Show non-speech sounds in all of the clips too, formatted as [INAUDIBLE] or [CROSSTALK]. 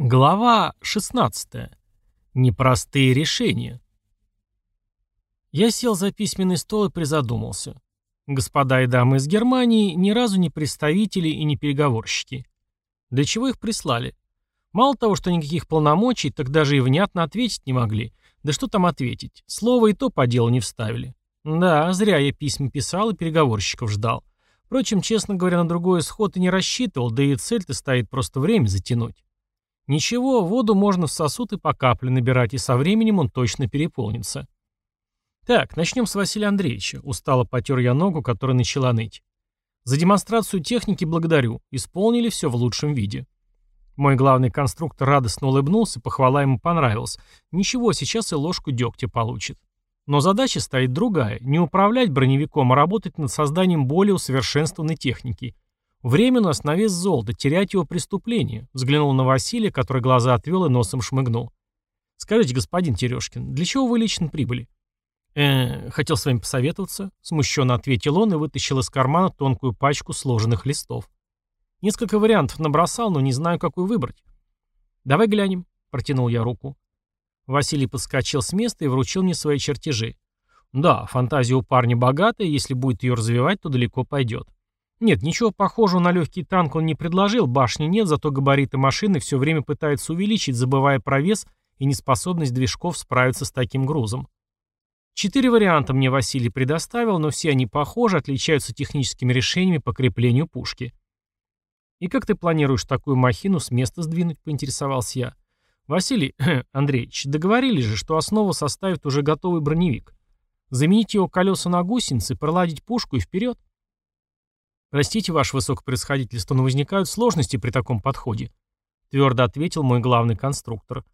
Глава 16. Непростые решения. Я сел за письменный стол и призадумался. Господа и дамы из Германии ни разу не представители и не переговорщики. Для чего их прислали? Мало того, что никаких полномочий, так даже и внятно ответить не могли. Да что там ответить? Слово и то по делу не вставили. Да, зря я письма писал и переговорщиков ждал. Впрочем, честно говоря, на другой исход и не рассчитывал, да и цель-то стоит просто время затянуть. Ничего, воду можно в сосуд и по капле набирать, и со временем он точно переполнится. Так, начнем с Василия Андреевича. Устало потер я ногу, которая начала ныть. За демонстрацию техники благодарю. Исполнили все в лучшем виде. Мой главный конструктор радостно улыбнулся, похвала ему понравилась. Ничего, сейчас и ложку дегтя получит. Но задача стоит другая. Не управлять броневиком, а работать над созданием более усовершенствованной техники – На вес золота, терять его преступление. Взглянул на Василия, который глаза отвел и носом шмыгнул. Скажите, господин Терешкин, для чего вы лично прибыли? э хотел с вами посоветоваться, смущенно ответил он и вытащил из кармана тонкую пачку сложенных листов. Несколько вариантов набросал, но не знаю, какую выбрать. Давай глянем, протянул я руку. Василий подскочил с места и вручил мне свои чертежи. Да, фантазия у парня богатая, если будет ее развивать, то далеко пойдет. Нет, ничего похожего на легкий танк он не предложил, башни нет, зато габариты машины все время пытается увеличить, забывая про вес и неспособность движков справиться с таким грузом. Четыре варианта мне Василий предоставил, но все они похожи, отличаются техническими решениями по креплению пушки. «И как ты планируешь такую махину с места сдвинуть?» – поинтересовался я. «Василий [CLEARS THROAT] Андреевич, договорились же, что основу составит уже готовый броневик. Заменить его колеса на гусеницы, проладить пушку и вперед?» «Простите, ваше высокопредсходительство, но возникают сложности при таком подходе», твердо ответил мой главный конструктор.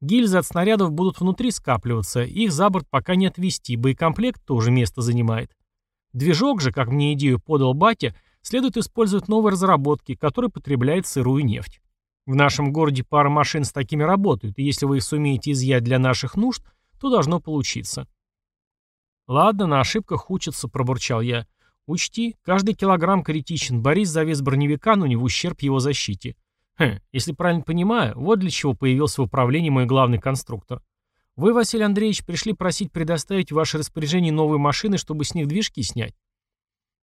«Гильзы от снарядов будут внутри скапливаться, их за борт пока не отвести, боекомплект тоже место занимает. Движок же, как мне идею подал батя, следует использовать новые разработки, которые потребляют сырую нефть. В нашем городе пара машин с такими работают, и если вы их сумеете изъять для наших нужд, то должно получиться». «Ладно, на ошибках учатся», — пробурчал я. Учти, каждый килограмм критичен, борись за вес броневика, но не в ущерб его защите. Хм, если правильно понимаю, вот для чего появился в управлении мой главный конструктор. Вы, Василий Андреевич, пришли просить предоставить в ваше распоряжение новые машины, чтобы с них движки снять?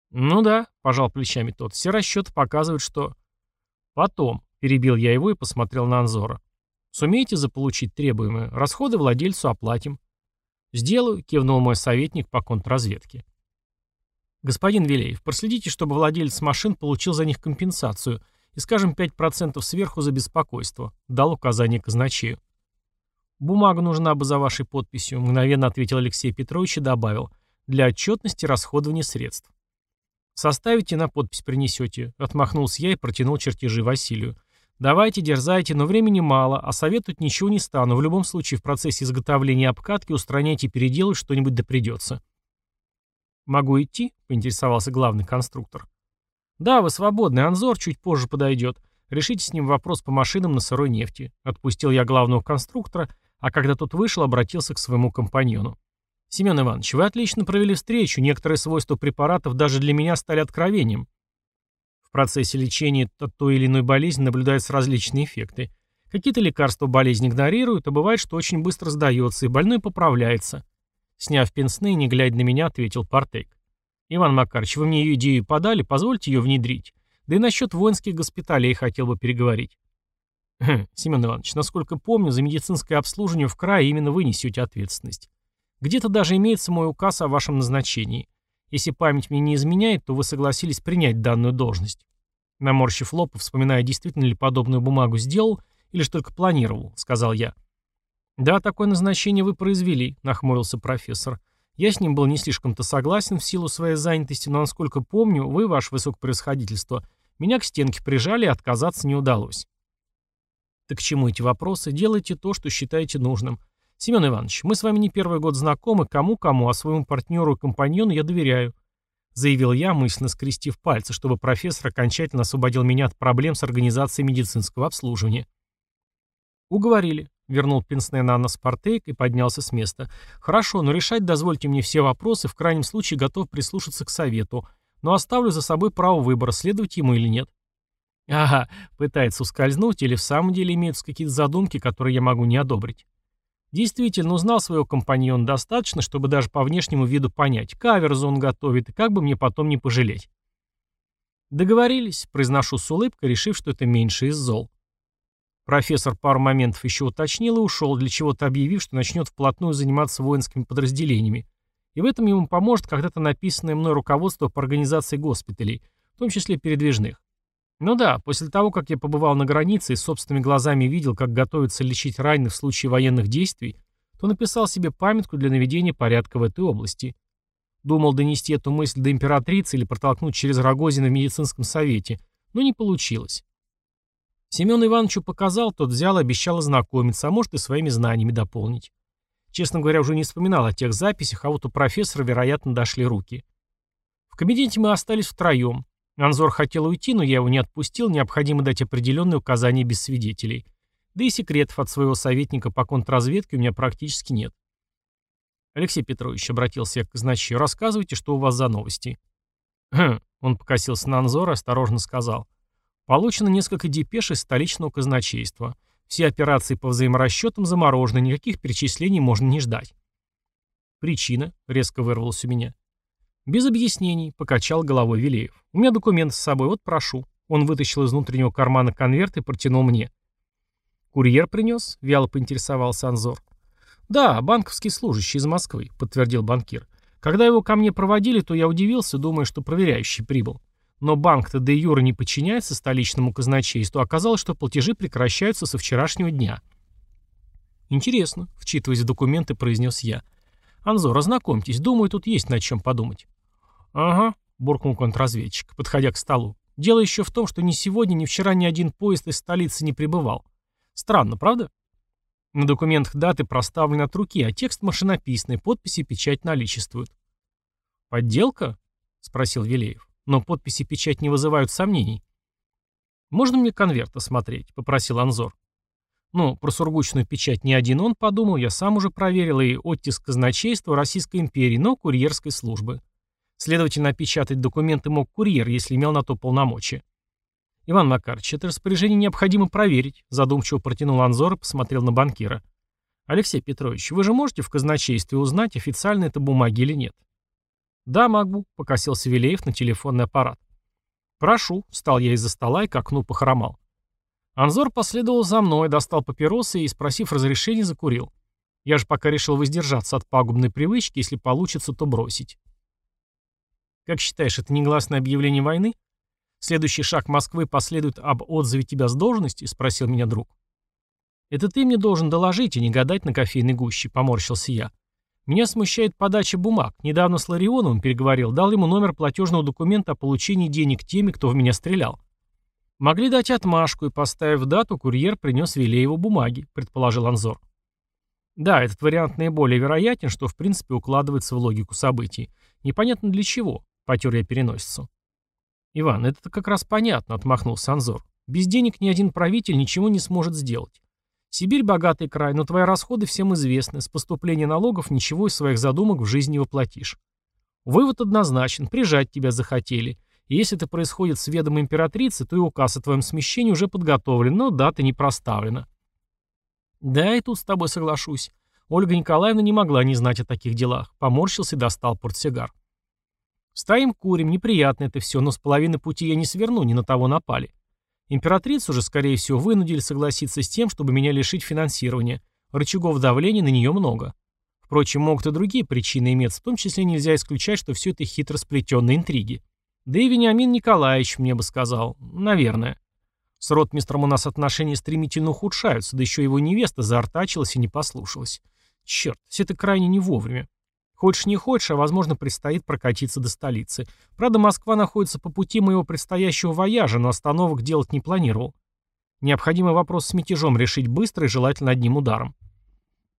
Ну да, пожал плечами тот, все расчеты показывают, что... Потом, перебил я его и посмотрел на Анзора. Сумеете заполучить требуемое? Расходы владельцу оплатим. Сделаю, кивнул мой советник по контрразведке. «Господин Вилеев, проследите, чтобы владелец машин получил за них компенсацию и, скажем, 5% сверху за беспокойство», — дал указание казначею. «Бумага нужна бы за вашей подписью», — мгновенно ответил Алексей Петрович и добавил, «для отчетности расходования средств». «Составите, на подпись принесете», — отмахнулся я и протянул чертежи Василию. «Давайте, дерзайте, но времени мало, а советовать ничего не стану. В любом случае в процессе изготовления обкатки устраняйте и переделать что-нибудь да придется». «Могу идти?» — поинтересовался главный конструктор. «Да, вы свободны, Анзор чуть позже подойдет. Решите с ним вопрос по машинам на сырой нефти». Отпустил я главного конструктора, а когда тот вышел, обратился к своему компаньону. «Семен Иванович, вы отлично провели встречу, некоторые свойства препаратов даже для меня стали откровением. В процессе лечения от той или иной болезни наблюдаются различные эффекты. Какие-то лекарства болезнь игнорируют, а бывает, что очень быстро сдается, и больной поправляется. Сняв пенсны, не глядя на меня, ответил Партек. «Иван Макарович, вы мне ее идею подали, позвольте ее внедрить. Да и насчет воинских госпиталей хотел бы переговорить». Хм, Семен Иванович, насколько помню, за медицинское обслуживание в крае именно вы несете ответственность. Где-то даже имеется мой указ о вашем назначении. Если память мне не изменяет, то вы согласились принять данную должность. Наморщив лоб, вспоминая, действительно ли подобную бумагу сделал или же только планировал, сказал я. «Да, такое назначение вы произвели», — нахмурился профессор. «Я с ним был не слишком-то согласен в силу своей занятости, но, насколько помню, вы, ваше высокопроисходительство, меня к стенке прижали и отказаться не удалось». «Так к чему эти вопросы? Делайте то, что считаете нужным. Семен Иванович, мы с вами не первый год знакомы, кому-кому, а своему партнеру и компаньону я доверяю», заявил я, мысленно скрестив пальцы, чтобы профессор окончательно освободил меня от проблем с организацией медицинского обслуживания. «Уговорили», Вернул пенсне на нос Спартейк и поднялся с места. «Хорошо, но решать дозвольте мне все вопросы, в крайнем случае готов прислушаться к совету, но оставлю за собой право выбора, следовать ему или нет». Ага, пытается ускользнуть или в самом деле имеются какие-то задумки, которые я могу не одобрить. Действительно, узнал своего компаньона достаточно, чтобы даже по внешнему виду понять, каверзу он готовит, и как бы мне потом не пожалеть. Договорились, произношу с улыбкой, решив, что это меньше из зол. Профессор пару моментов еще уточнил и ушел, для чего-то объявив, что начнет вплотную заниматься воинскими подразделениями. И в этом ему поможет когда-то написанное мной руководство по организации госпиталей, в том числе передвижных. Ну да, после того, как я побывал на границе и собственными глазами видел, как готовятся лечить раненых в случае военных действий, то написал себе памятку для наведения порядка в этой области. Думал донести эту мысль до императрицы или протолкнуть через Рогозина в медицинском совете, но не получилось. Семен Ивановичу показал, тот взял и обещал ознакомиться, а может и своими знаниями дополнить. Честно говоря, уже не вспоминал о тех записях, а вот у профессора, вероятно, дошли руки. В кабинете мы остались втроем. Анзор хотел уйти, но я его не отпустил, необходимо дать определенные указания без свидетелей. Да и секретов от своего советника по контрразведке у меня практически нет. Алексей Петрович, обратился к казначею, рассказывайте, что у вас за новости. Хм, он покосился на Анзора и осторожно сказал. Получено несколько депеш из столичного казначейства. Все операции по взаиморасчетам заморожены, никаких перечислений можно не ждать. Причина, резко вырвалась у меня. Без объяснений, покачал головой Вилеев. У меня документ с собой, вот прошу. Он вытащил из внутреннего кармана конверт и протянул мне. «Курьер принес?» — вяло поинтересовался Анзор. «Да, банковский служащий из Москвы», — подтвердил банкир. «Когда его ко мне проводили, то я удивился, думая, что проверяющий прибыл. Но банк-то де юра не подчиняется столичному казначейству, оказалось, что платежи прекращаются со вчерашнего дня. «Интересно», — вчитываясь в документы, произнес я. «Анзор, ознакомьтесь, думаю, тут есть над чем подумать». «Ага», — буркнул контрразведчик, подходя к столу. «Дело еще в том, что ни сегодня, ни вчера ни один поезд из столицы не прибывал. Странно, правда?» На документах даты проставлены от руки, а текст машинописный, подписи и печать наличествуют. «Подделка?» — спросил Вилеев но подписи и печать не вызывают сомнений. «Можно мне конверт осмотреть?» — попросил Анзор. Ну, про сургучную печать не один он подумал, я сам уже проверил и оттиск казначейства Российской империи, но курьерской службы. Следовательно, опечатать документы мог курьер, если имел на то полномочия. «Иван Макарович, это распоряжение необходимо проверить», задумчиво протянул Анзор и посмотрел на банкира. «Алексей Петрович, вы же можете в казначействе узнать, официально это бумаги или нет?» «Да, могу», — покосился Вилеев на телефонный аппарат. «Прошу», — встал я из-за стола и к окну похромал. Анзор последовал за мной, достал папиросы и, спросив разрешения, закурил. Я же пока решил воздержаться от пагубной привычки, если получится, то бросить. «Как считаешь, это негласное объявление войны? Следующий шаг Москвы последует об отзыве тебя с должности?» — спросил меня друг. «Это ты мне должен доложить и не гадать на кофейной гуще», — поморщился я. Меня смущает подача бумаг. Недавно с Ларионовым переговорил, дал ему номер платежного документа о получении денег теми, кто в меня стрелял. Могли дать отмашку, и, поставив дату, курьер принес Вилееву бумаги, предположил Анзор. Да, этот вариант наиболее вероятен, что в принципе укладывается в логику событий. Непонятно для чего, потер я переносицу. Иван, это как раз понятно, отмахнулся Анзор. Без денег ни один правитель ничего не сможет сделать. Сибирь богатый край, но твои расходы всем известны. С поступления налогов ничего из своих задумок в жизни не воплотишь. Вывод однозначен. Прижать тебя захотели. И если это происходит с ведомой императрицы, то и указ о твоем смещении уже подготовлен, но дата не проставлена. Да, и тут с тобой соглашусь. Ольга Николаевна не могла не знать о таких делах. Поморщился и достал портсигар. Стоим, курим, неприятно это все, но с половины пути я не сверну, не на того напали. Императрицу же, скорее всего, вынудили согласиться с тем, чтобы меня лишить финансирования. Рычагов давления на нее много. Впрочем, могут и другие причины иметься, в том числе нельзя исключать, что все это хитро сплетенные интриги. Да и Вениамин Николаевич мне бы сказал. Наверное. С ротмистром у нас отношения стремительно ухудшаются, да еще его невеста заортачилась и не послушалась. Черт, все это крайне не вовремя. Хочешь не хочешь, а возможно предстоит прокатиться до столицы. Правда, Москва находится по пути моего предстоящего вояжа, но остановок делать не планировал. Необходимо вопрос с мятежом решить быстро и желательно одним ударом.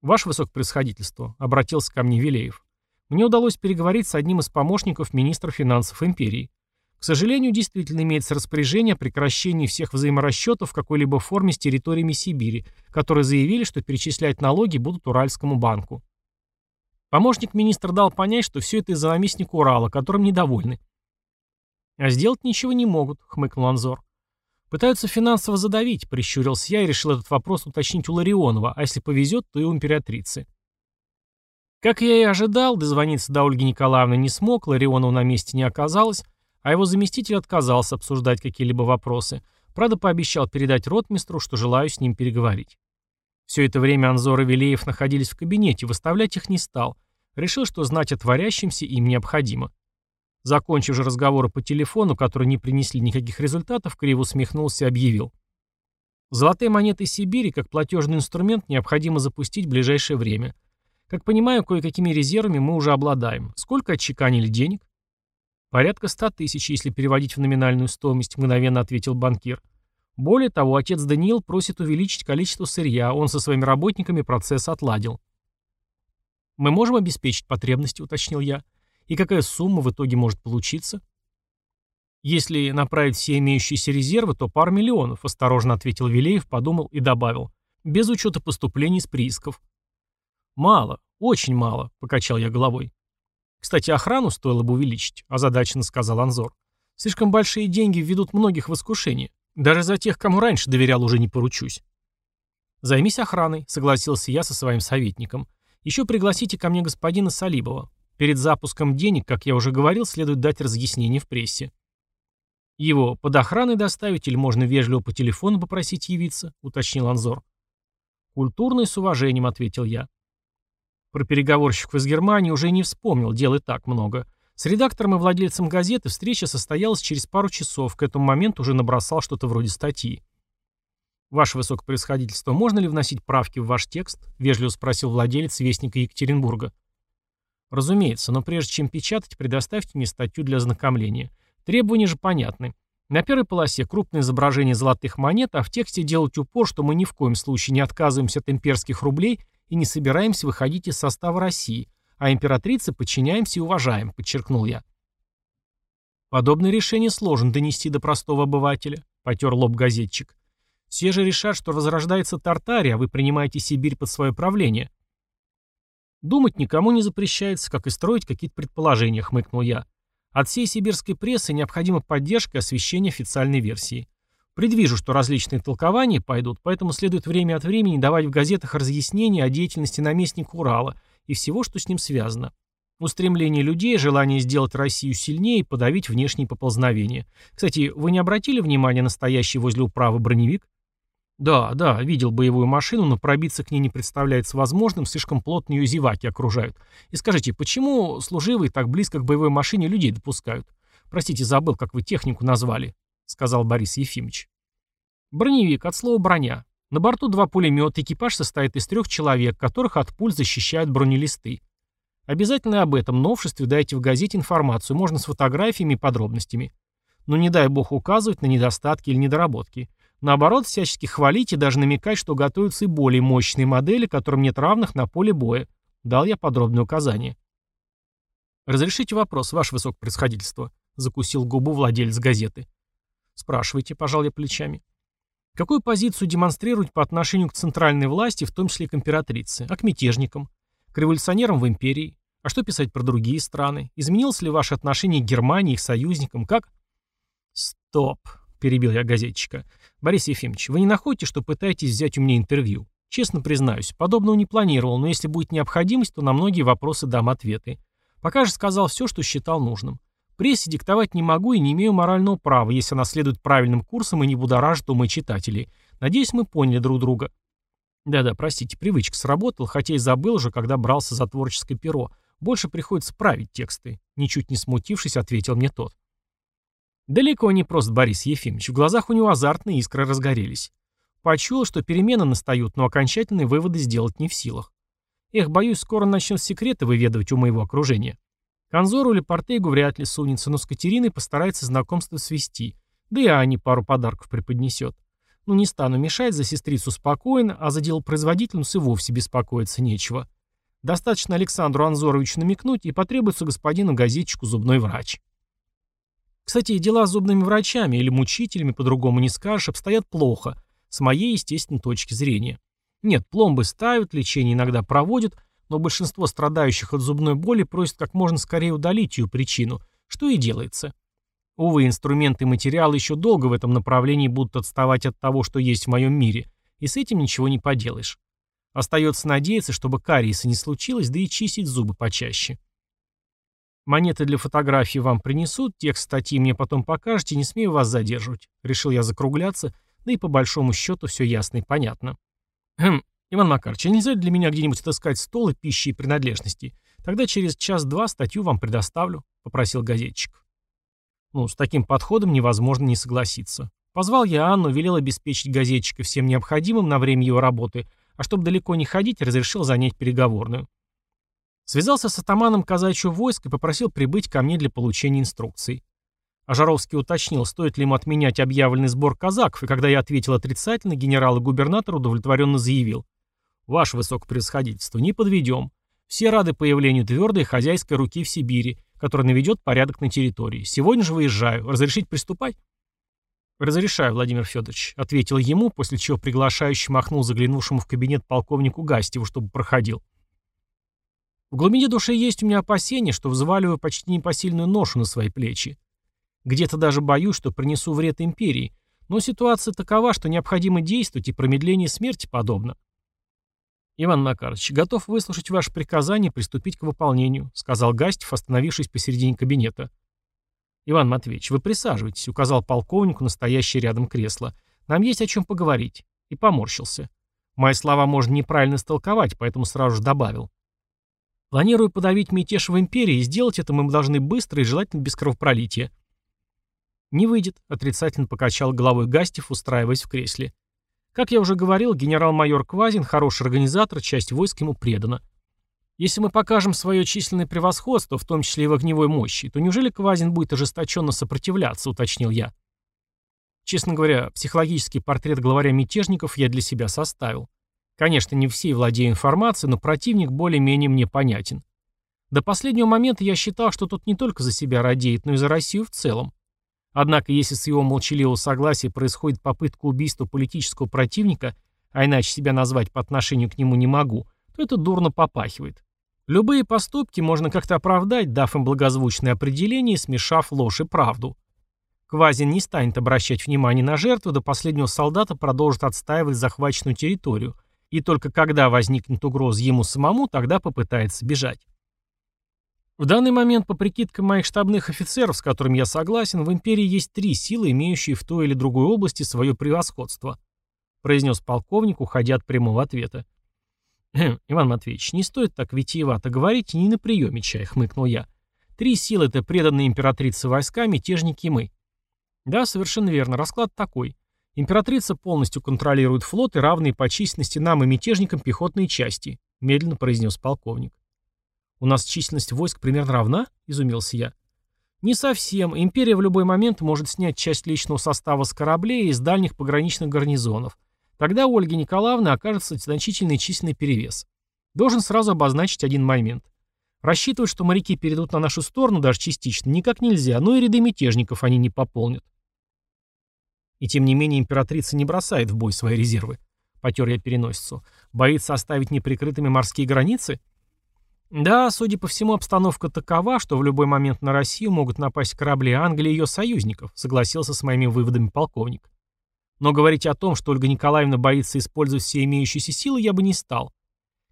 «Ваше высокопредсходительство», — обратился ко мне Вилеев. «Мне удалось переговорить с одним из помощников министра финансов империи. К сожалению, действительно имеется распоряжение о прекращении всех взаиморасчетов в какой-либо форме с территориями Сибири, которые заявили, что перечислять налоги будут Уральскому банку. Помощник министра дал понять, что все это из-за наместника Урала, которым недовольны. «А сделать ничего не могут», — хмыкнул Анзор. Пытаются финансово задавить, прищурился я и решил этот вопрос уточнить у Ларионова, а если повезет, то и у императрицы. Как я и ожидал, дозвониться до Ольги Николаевны не смог, Ларионова на месте не оказалось, а его заместитель отказался обсуждать какие-либо вопросы. Правда, пообещал передать ротмистру, что желаю с ним переговорить. Все это время Анзор и Велеев находились в кабинете, выставлять их не стал. Решил, что знать о творящемся им необходимо. Закончив же разговоры по телефону, которые не принесли никаких результатов, криво усмехнулся и объявил. Золотые монеты Сибири, как платежный инструмент, необходимо запустить в ближайшее время. Как понимаю, кое-какими резервами мы уже обладаем. Сколько отчеканили денег? Порядка ста тысяч, если переводить в номинальную стоимость, мгновенно ответил банкир. Более того, отец Даниил просит увеличить количество сырья, он со своими работниками процесс отладил. «Мы можем обеспечить потребности», — уточнил я. «И какая сумма в итоге может получиться?» «Если направить все имеющиеся резервы, то пара миллионов», — осторожно ответил Вилеев, подумал и добавил. «Без учета поступлений с приисков». «Мало, очень мало», — покачал я головой. «Кстати, охрану стоило бы увеличить», — озадаченно сказал Анзор. «Слишком большие деньги введут многих в искушение. Даже за тех, кому раньше доверял, уже не поручусь. Займись охраной, согласился я со своим советником. Еще пригласите ко мне господина Салибова. Перед запуском денег, как я уже говорил, следует дать разъяснение в прессе. Его под охраной доставить или можно вежливо по телефону попросить явиться, уточнил Анзор. Культурно и с уважением, ответил я. Про переговорщиков из Германии уже не вспомнил, дел и так много. С редактором и владельцем газеты встреча состоялась через пару часов, к этому моменту уже набросал что-то вроде статьи. «Ваше высокопроисходительство, можно ли вносить правки в ваш текст?» — вежливо спросил владелец Вестника Екатеринбурга. «Разумеется, но прежде чем печатать, предоставьте мне статью для ознакомления. Требования же понятны. На первой полосе крупное изображение золотых монет, а в тексте делать упор, что мы ни в коем случае не отказываемся от имперских рублей и не собираемся выходить из состава России, а императрице подчиняемся и уважаем», — подчеркнул я. Подобное решение сложно донести до простого обывателя, потер лоб газетчик. Все же решат, что возрождается Тартария, а вы принимаете Сибирь под свое правление. Думать никому не запрещается, как и строить какие-то предположения, хмыкнул я. От всей сибирской прессы необходима поддержка и освещение официальной версии. Предвижу, что различные толкования пойдут, поэтому следует время от времени давать в газетах разъяснения о деятельности наместника Урала и всего, что с ним связано. Устремление людей, желание сделать Россию сильнее и подавить внешние поползновения. Кстати, вы не обратили внимания на стоящий возле управы броневик? Да, да, видел боевую машину, но пробиться к ней не представляется возможным, слишком плотно ее зеваки окружают. И скажите, почему служивые так близко к боевой машине людей допускают? Простите, забыл, как вы технику назвали, сказал Борис Ефимович. Броневик, от слова броня. На борту два пулемета, экипаж состоит из трех человек, которых от пуль защищают бронелисты. Обязательно об этом новшестве дайте в газете информацию, можно с фотографиями и подробностями. Но не дай бог указывать на недостатки или недоработки. Наоборот, всячески хвалить и даже намекать, что готовятся и более мощные модели, которым нет равных на поле боя. Дал я подробные указания. «Разрешите вопрос, ваше высокопроисходительство», — закусил губу владелец газеты. «Спрашивайте», — пожал я плечами. Какую позицию демонстрировать по отношению к центральной власти, в том числе к императрице, а к мятежникам, к революционерам в империи? А что писать про другие страны? Изменилось ли ваше отношение к Германии, их союзникам? Как? Стоп, перебил я газетчика. Борис Ефимович, вы не находите, что пытаетесь взять у меня интервью? Честно признаюсь, подобного не планировал, но если будет необходимость, то на многие вопросы дам ответы. Пока же сказал все, что считал нужным. Прессе диктовать не могу и не имею морального права, если она следует правильным курсам и не будоражит умы читателей. Надеюсь, мы поняли друг друга. Да-да, простите, привычка сработала, хотя и забыл уже, когда брался за творческое перо. Больше приходится править тексты. Ничуть не смутившись, ответил мне тот. Далеко не просто Борис Ефимович. В глазах у него азартные искры разгорелись. Почуял, что перемены настают, но окончательные выводы сделать не в силах. Эх, боюсь, скоро начнет секреты выведывать у моего окружения. Конзору или Портейгу вряд ли сунется, но с Катериной постарается знакомство свести. Да и Ане пару подарков преподнесет. Ну не стану мешать, за сестрицу спокоен, а за дело производительницу и вовсе беспокоиться нечего. Достаточно Александру Анзоровичу намекнуть, и потребуется господину газетчику зубной врач. Кстати, дела с зубными врачами или мучителями, по-другому не скажешь, обстоят плохо, с моей, естественной точки зрения. Нет, пломбы ставят, лечение иногда проводят, но большинство страдающих от зубной боли просят как можно скорее удалить ее причину, что и делается. Увы, инструменты и материалы еще долго в этом направлении будут отставать от того, что есть в моем мире, и с этим ничего не поделаешь. Остается надеяться, чтобы кариеса не случилось, да и чистить зубы почаще. Монеты для фотографии вам принесут, текст статьи мне потом покажете, не смею вас задерживать. Решил я закругляться, да и по большому счету все ясно и понятно. Хм, Иван Макарович, а нельзя для меня где-нибудь отыскать стол и пищи и принадлежности? Тогда через час-два статью вам предоставлю, попросил газетчик. Ну, с таким подходом невозможно не согласиться. Позвал я Анну, велел обеспечить газетчика всем необходимым на время его работы, а чтобы далеко не ходить, разрешил занять переговорную. Связался с атаманом казачьего войска и попросил прибыть ко мне для получения инструкций. А Жаровский уточнил, стоит ли ему отменять объявленный сбор казаков, и когда я ответил отрицательно, генерал и губернатор удовлетворенно заявил. «Ваше высокопревосходительство, не подведем. Все рады появлению твердой хозяйской руки в Сибири, который наведет порядок на территории. Сегодня же выезжаю. Разрешить приступать?» «Разрешаю, Владимир Федорович», — ответил ему, после чего приглашающий махнул заглянувшему в кабинет полковнику Гастеву, чтобы проходил. В глубине души есть у меня опасение, что взваливаю почти непосильную ношу на свои плечи. Где-то даже боюсь, что принесу вред империи, но ситуация такова, что необходимо действовать, и промедление смерти подобно. «Иван Макарович, готов выслушать ваше приказание приступить к выполнению», сказал Гастев, остановившись посередине кабинета. «Иван Матвеевич, вы присаживайтесь», указал полковнику настоящее рядом кресло. «Нам есть о чем поговорить». И поморщился. Мои слова можно неправильно истолковать, поэтому сразу же добавил. Планирую подавить мятеж в империи, и сделать это мы должны быстро и желательно без кровопролития. «Не выйдет», — отрицательно покачал головой Гастев, устраиваясь в кресле. Как я уже говорил, генерал-майор Квазин, хороший организатор, часть войск ему предана. Если мы покажем свое численное превосходство, в том числе и в огневой мощи, то неужели Квазин будет ожесточенно сопротивляться, уточнил я. Честно говоря, психологический портрет главаря мятежников я для себя составил. Конечно, не все владею информацией, но противник более-менее мне понятен. До последнего момента я считал, что тот не только за себя радеет, но и за Россию в целом. Однако, если с его молчаливого согласия происходит попытка убийства политического противника, а иначе себя назвать по отношению к нему не могу, то это дурно попахивает. Любые поступки можно как-то оправдать, дав им благозвучное определение смешав ложь и правду. Квазин не станет обращать внимание на жертву, до последнего солдата продолжит отстаивать захваченную территорию, и только когда возникнет угроза ему самому, тогда попытается бежать. В данный момент, по прикидкам моих штабных офицеров, с которыми я согласен, в империи есть три силы, имеющие в той или другой области свое превосходство», произнес полковник, уходя от прямого ответа. «Хм, «Иван Матвеевич, не стоит так витиевато говорить не на приеме чай», — хмыкнул я. «Три силы — это преданные императрице войска, мятежники мы». «Да, совершенно верно. Расклад такой. Императрица полностью контролирует флот и равные по численности нам и мятежникам пехотные части», — медленно произнес полковник. «У нас численность войск примерно равна?» – изумился я. «Не совсем. Империя в любой момент может снять часть личного состава с кораблей из дальних пограничных гарнизонов. Тогда у Ольги Николаевны окажется значительный численный перевес. Должен сразу обозначить один момент. Рассчитывать, что моряки перейдут на нашу сторону даже частично, никак нельзя, но и ряды мятежников они не пополнят. И тем не менее императрица не бросает в бой свои резервы. Потер я переносицу. Боится оставить неприкрытыми морские границы? Да, судя по всему, обстановка такова, что в любой момент на Россию могут напасть корабли Англии и ее союзников, согласился с моими выводами полковник. Но говорить о том, что Ольга Николаевна боится использовать все имеющиеся силы, я бы не стал.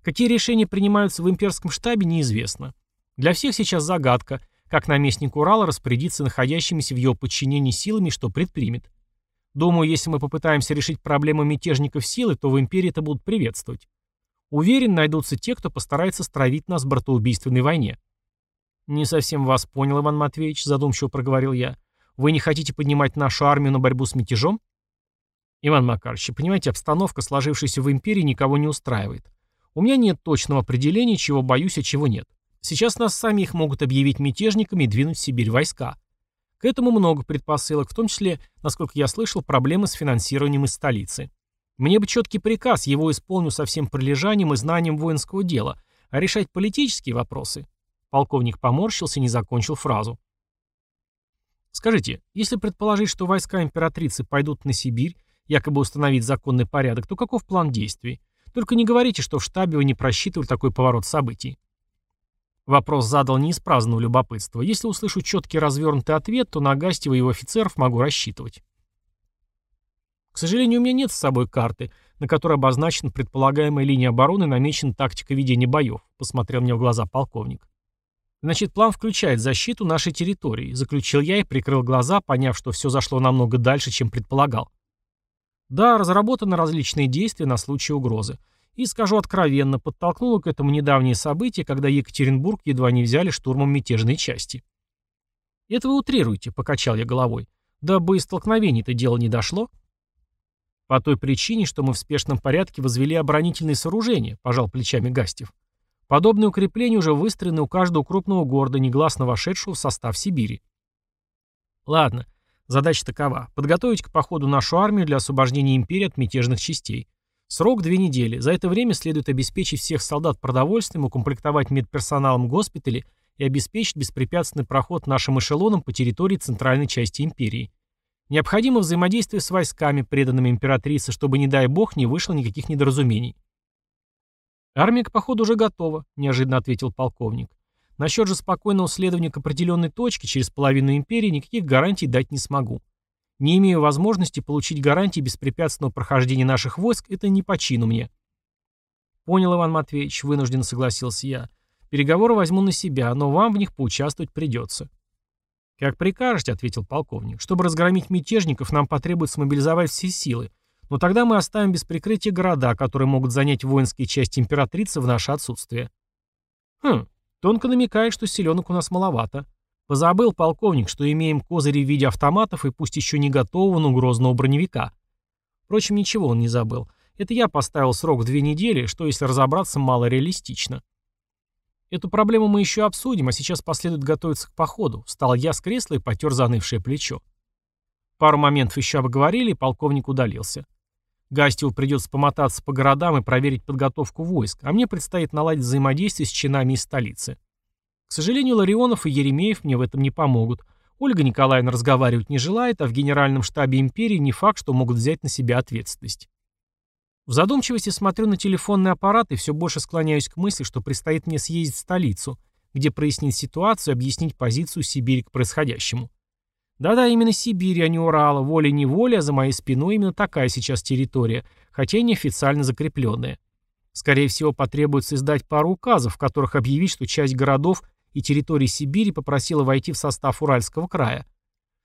Какие решения принимаются в имперском штабе, неизвестно. Для всех сейчас загадка, как наместник Урала распорядится находящимися в его подчинении силами, что предпримет. Думаю, если мы попытаемся решить проблему мятежников силы, то в империи это будут приветствовать. Уверен, найдутся те, кто постарается стравить нас в братоубийственной войне. «Не совсем вас понял, Иван Матвеевич», — задумчиво проговорил я. «Вы не хотите поднимать нашу армию на борьбу с мятежом?» «Иван Макарович, понимаете, обстановка, сложившаяся в империи, никого не устраивает. У меня нет точного определения, чего боюсь, а чего нет. Сейчас нас самих могут объявить мятежниками и двинуть в Сибирь войска. К этому много предпосылок, в том числе, насколько я слышал, проблемы с финансированием из столицы. Мне бы четкий приказ, его исполню со всем прилежанием и знанием воинского дела, а решать политические вопросы. Полковник поморщился и не закончил фразу. Скажите, если предположить, что войска императрицы пойдут на Сибирь, якобы установить законный порядок, то каков план действий? Только не говорите, что в штабе вы не просчитывали такой поворот событий. Вопрос задал не из праздного любопытства. Если услышу четкий развернутый ответ, то на Гастева и его офицеров могу рассчитывать. К сожалению, у меня нет с собой карты, на которой обозначена предполагаемая линия обороны и намечена тактика ведения боев, посмотрел мне в глаза полковник. Значит, план включает защиту нашей территории, заключил я и прикрыл глаза, поняв, что все зашло намного дальше, чем предполагал. Да, разработаны различные действия на случай угрозы. И, скажу откровенно, подтолкнуло к этому недавние события, когда Екатеринбург едва не взяли штурмом мятежной части. «Это вы утрируете», — покачал я головой. «Да бы и столкновений-то дело не дошло». «По той причине, что мы в спешном порядке возвели оборонительные сооружения», — пожал плечами Гастев. «Подобные укрепления уже выстроены у каждого крупного города, негласно вошедшего в состав Сибири». «Ладно, задача такова — подготовить к походу нашу армию для освобождения империи от мятежных частей. Срок две недели. За это время следует обеспечить всех солдат продовольствием, укомплектовать медперсоналом госпитали и обеспечить беспрепятственный проход нашим эшелонам по территории центральной части империи. Необходимо взаимодействие с войсками, преданными императрице, чтобы, не дай бог, не вышло никаких недоразумений. «Армия к походу уже готова», — неожиданно ответил полковник. «Насчет же спокойного следования к определенной точке через половину империи никаких гарантий дать не смогу. Не имею возможности получить гарантии беспрепятственного прохождения наших войск, это не по чину мне. Понял, Иван Матвеевич, вынужден согласился я. Переговоры возьму на себя, но вам в них поучаствовать придется. Как прикажете, ответил полковник. Чтобы разгромить мятежников, нам потребуется мобилизовать все силы. Но тогда мы оставим без прикрытия города, которые могут занять воинские части императрицы в наше отсутствие. Хм, тонко намекает, что селенок у нас маловато. Позабыл полковник, что имеем козыри в виде автоматов и пусть еще не готового, но грозного броневика. Впрочем, ничего он не забыл. Это я поставил срок в две недели, что, если разобраться, мало реалистично. Эту проблему мы еще обсудим, а сейчас последует готовиться к походу. Встал я с кресла и потер занывшее плечо. Пару моментов еще обговорили, и полковник удалился. Гастеву придется помотаться по городам и проверить подготовку войск, а мне предстоит наладить взаимодействие с чинами из столицы. К сожалению, Ларионов и Еремеев мне в этом не помогут. Ольга Николаевна разговаривать не желает, а в Генеральном штабе империи не факт, что могут взять на себя ответственность. В задумчивости смотрю на телефонный аппарат и все больше склоняюсь к мысли, что предстоит мне съездить в столицу, где прояснить ситуацию и объяснить позицию Сибири к происходящему. Да-да, именно Сибирь, а не Урала, волей-неволей, а за моей спиной именно такая сейчас территория, хотя и неофициально закрепленная. Скорее всего, потребуется издать пару указов, в которых объявить, что часть городов и территории Сибири попросила войти в состав Уральского края.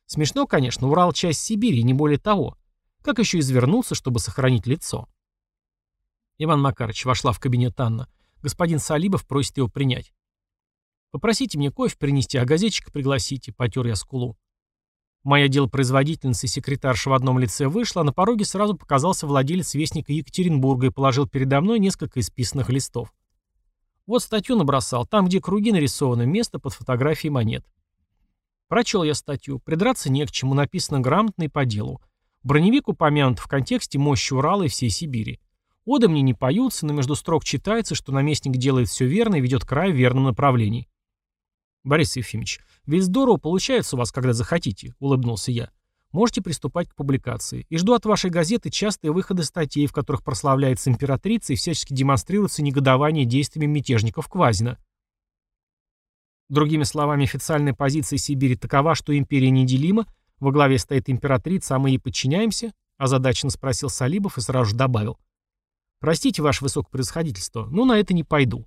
Смешно, конечно, Урал – часть Сибири, не более того. Как еще извернуться, чтобы сохранить лицо? Иван Макарович вошла в кабинет Анна. Господин Салибов просит его принять. «Попросите мне кофе принести, а газетчика пригласите», — потер я скулу. Моя делопроизводительница и секретарша в одном лице вышла, а на пороге сразу показался владелец Вестника Екатеринбурга и положил передо мной несколько исписанных листов. Вот статью набросал, там, где круги нарисованы, место под фотографией монет. Прочел я статью, придраться не к чему, написано грамотно и по делу. Броневик упомянут в контексте мощи Урала и всей Сибири. Оды мне не поются, но между строк читается, что наместник делает все верно и ведет край в верном направлении. «Борис Ефимович, ведь здорово получается у вас, когда захотите», — улыбнулся я. Можете приступать к публикации. И жду от вашей газеты частые выходы статей, в которых прославляется императрица и всячески демонстрируется негодование действиями мятежников Квазина. Другими словами, официальная позиция Сибири такова, что империя неделима, во главе стоит императрица, а мы ей подчиняемся? Озадаченно спросил Салибов и сразу же добавил. Простите, ваше высокопревосходительство, но на это не пойду.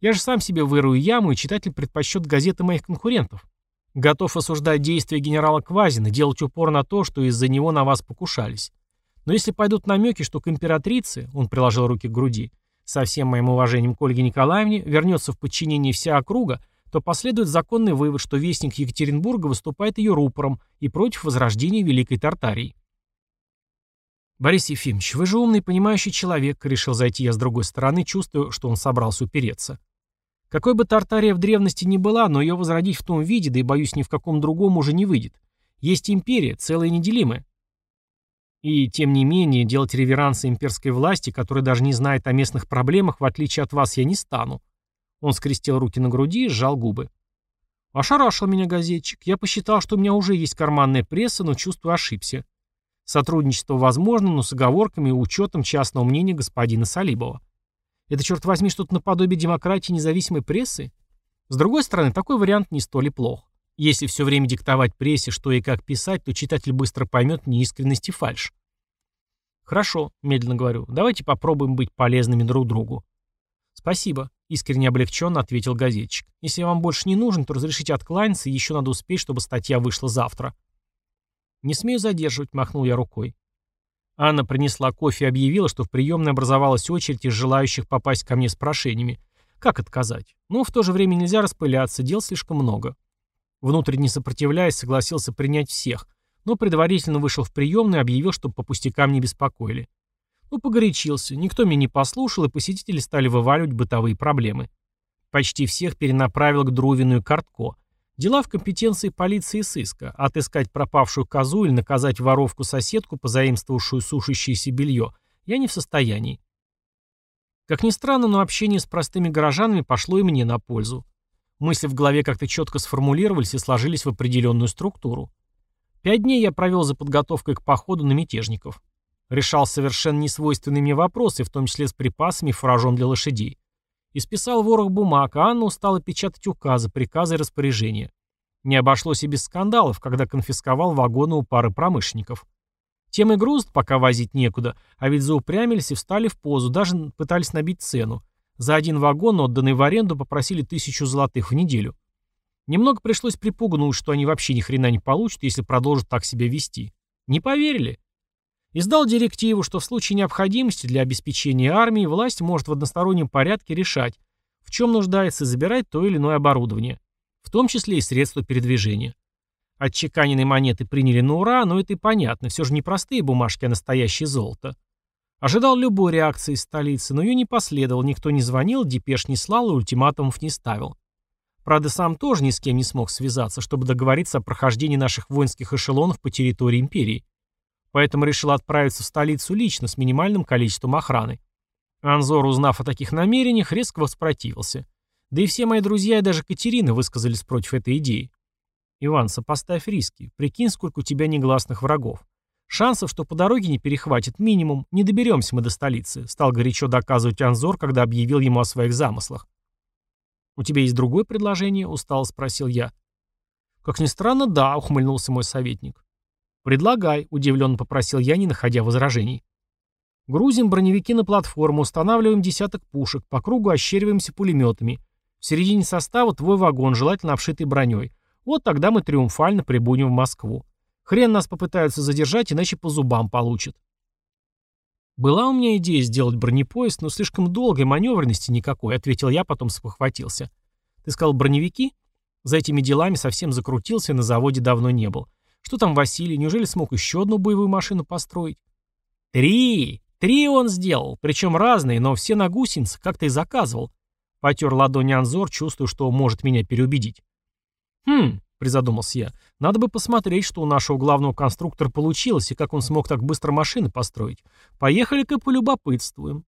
Я же сам себе вырую яму, и читатель предпочтет газеты моих конкурентов. Готов осуждать действия генерала Квазина, делать упор на то, что из-за него на вас покушались. Но если пойдут намеки, что к императрице, он приложил руки к груди, со всем моим уважением к Ольге Николаевне, вернется в подчинение вся округа, то последует законный вывод, что вестник Екатеринбурга выступает ее рупором и против возрождения Великой Тартарии. «Борис Ефимович, вы же умный понимающий человек», — решил зайти я с другой стороны, чувствуя, что он собрался упереться. Какой бы Тартария в древности ни была, но ее возродить в том виде, да и, боюсь, ни в каком другом уже не выйдет. Есть империя, целая неделимая. И, тем не менее, делать реверансы имперской власти, которая даже не знает о местных проблемах, в отличие от вас, я не стану. Он скрестил руки на груди и сжал губы. Ошарашил меня газетчик. Я посчитал, что у меня уже есть карманная пресса, но чувствую, ошибся. Сотрудничество возможно, но с оговорками и учетом частного мнения господина Салибова. Это, черт возьми, что-то наподобие демократии независимой прессы? С другой стороны, такой вариант не столь и плох. Если все время диктовать прессе, что и как писать, то читатель быстро поймет неискренность и фальшь. «Хорошо», — медленно говорю, — «давайте попробуем быть полезными друг другу». «Спасибо», — искренне облегченно ответил газетчик. «Если я вам больше не нужен, то разрешите откланяться, еще надо успеть, чтобы статья вышла завтра». «Не смею задерживать», — махнул я рукой. Анна принесла кофе и объявила, что в приемной образовалась очередь из желающих попасть ко мне с прошениями. Как отказать? Но в то же время нельзя распыляться, дел слишком много. Внутренне сопротивляясь, согласился принять всех, но предварительно вышел в приемную и объявил, чтобы по пустякам не беспокоили. Ну, погорячился, никто меня не послушал, и посетители стали вываливать бытовые проблемы. Почти всех перенаправил к Друвину и Картко. Дела в компетенции полиции и сыска. Отыскать пропавшую козу или наказать воровку-соседку, позаимствовавшую сушащееся белье, я не в состоянии. Как ни странно, но общение с простыми горожанами пошло и мне на пользу. Мысли в голове как-то четко сформулировались и сложились в определенную структуру. Пять дней я провел за подготовкой к походу на мятежников. Решал совершенно несвойственные мне вопросы, в том числе с припасами и фуражом для лошадей. Исписал ворох бумаг, а Анна устала печатать указы, приказы и распоряжения. Не обошлось и без скандалов, когда конфисковал вагоны у пары промышленников. Тем и груз пока возить некуда, а ведь заупрямились и встали в позу, даже пытались набить цену. За один вагон, отданный в аренду, попросили тысячу золотых в неделю. Немного пришлось припугнуть, что они вообще ни хрена не получат, если продолжат так себя вести. Не поверили. Издал директиву, что в случае необходимости для обеспечения армии власть может в одностороннем порядке решать, в чем нуждается забирать то или иное оборудование, в том числе и средства передвижения. Отчеканенные монеты приняли на ура, но это и понятно, все же не простые бумажки, а настоящее золото. Ожидал любой реакции из столицы, но ее не последовало, никто не звонил, депеш не слал и ультиматумов не ставил. Правда, сам тоже ни с кем не смог связаться, чтобы договориться о прохождении наших воинских эшелонов по территории империи. Поэтому решил отправиться в столицу лично с минимальным количеством охраны. Анзор, узнав о таких намерениях, резко воспротивился. Да и все мои друзья и даже Катерина высказались против этой идеи. «Иван, сопоставь риски. Прикинь, сколько у тебя негласных врагов. Шансов, что по дороге не перехватит, минимум. Не доберемся мы до столицы», — стал горячо доказывать Анзор, когда объявил ему о своих замыслах. «У тебя есть другое предложение?» — устало спросил я. «Как ни странно, да», — ухмыльнулся мой советник. «Предлагай», — удивленно попросил я, не находя возражений. «Грузим броневики на платформу, устанавливаем десяток пушек, по кругу ощериваемся пулеметами. В середине состава твой вагон, желательно обшитый броней. Вот тогда мы триумфально прибудем в Москву. Хрен нас попытаются задержать, иначе по зубам получат». «Была у меня идея сделать бронепоезд, но слишком долгой маневренности никакой», — ответил я, потом спохватился. «Ты сказал броневики?» За этими делами совсем закрутился, на заводе давно не был. Что там Василий, неужели смог еще одну боевую машину построить? «Три! Три он сделал, причем разные, но все на гусенице, как ты и заказывал». Потер ладони Анзор, чувствую, что может меня переубедить. «Хм, призадумался я. Надо бы посмотреть, что у нашего главного конструктора получилось и как он смог так быстро машины построить. Поехали-ка полюбопытствуем.